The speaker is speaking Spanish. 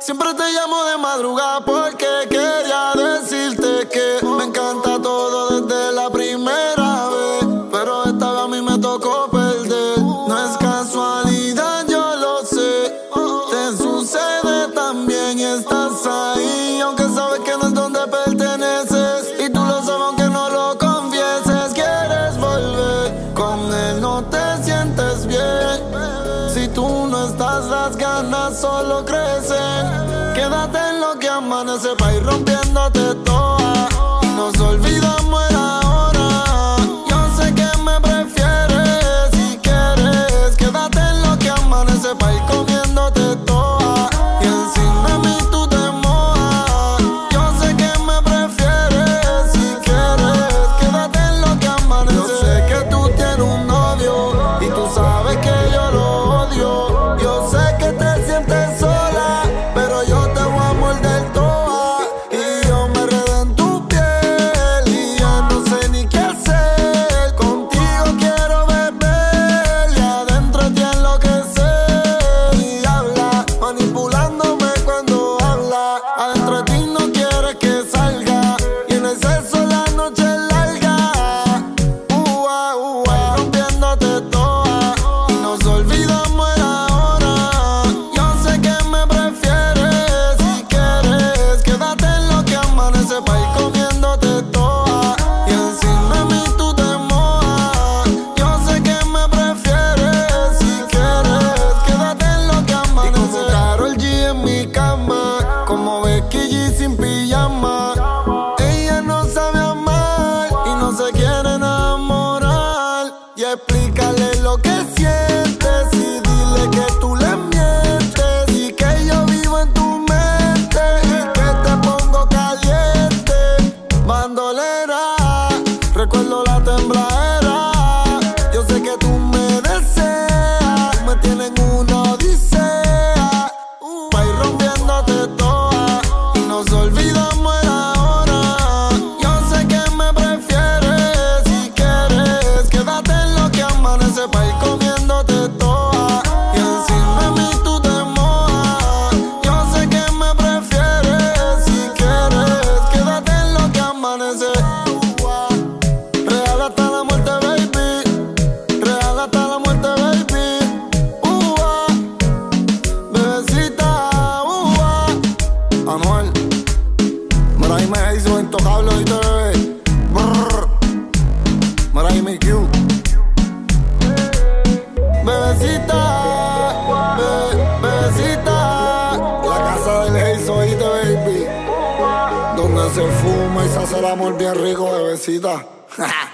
Siempre te llamo de madrugada porque estás, las ganas solo crecen. Quédate en lo que amanece, va ir rompiéndote todo. me hizo intocable y te Mariah Make You Bebecita, be, bebecita. La casa del Heizo y te baby. Donde se fuma y se hace el amor bien rico, bebecita.